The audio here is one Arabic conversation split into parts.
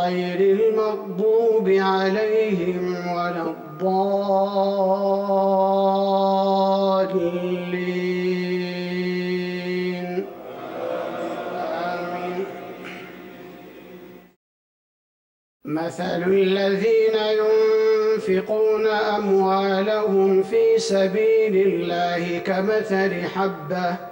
غير المغضوب عليهم ولا الضالين. آمين. مثل الذين ينفقون أموالهم في سبيل الله كمثل حبة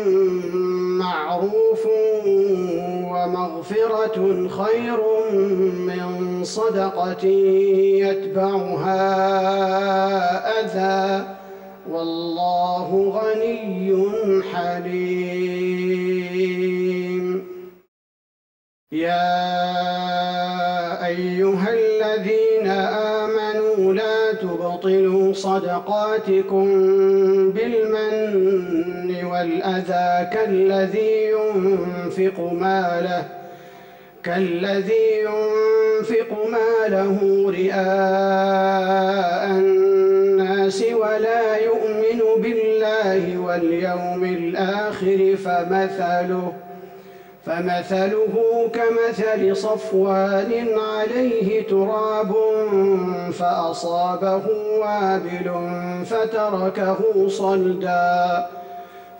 ومغفرة خير من صدقة يتبعها أذى. والله غني حليم. يا أيها الذين آمنوا لا تبطلوا صدقاتكم بالمن والأذى كالذي ينفق ماله كالذي ينفق ماله رئاء الناس ولا يؤمن بالله واليوم الآخر فمثله فمثله كمثل صفوان عليه تراب فأصابه وابل فتركه صلدا.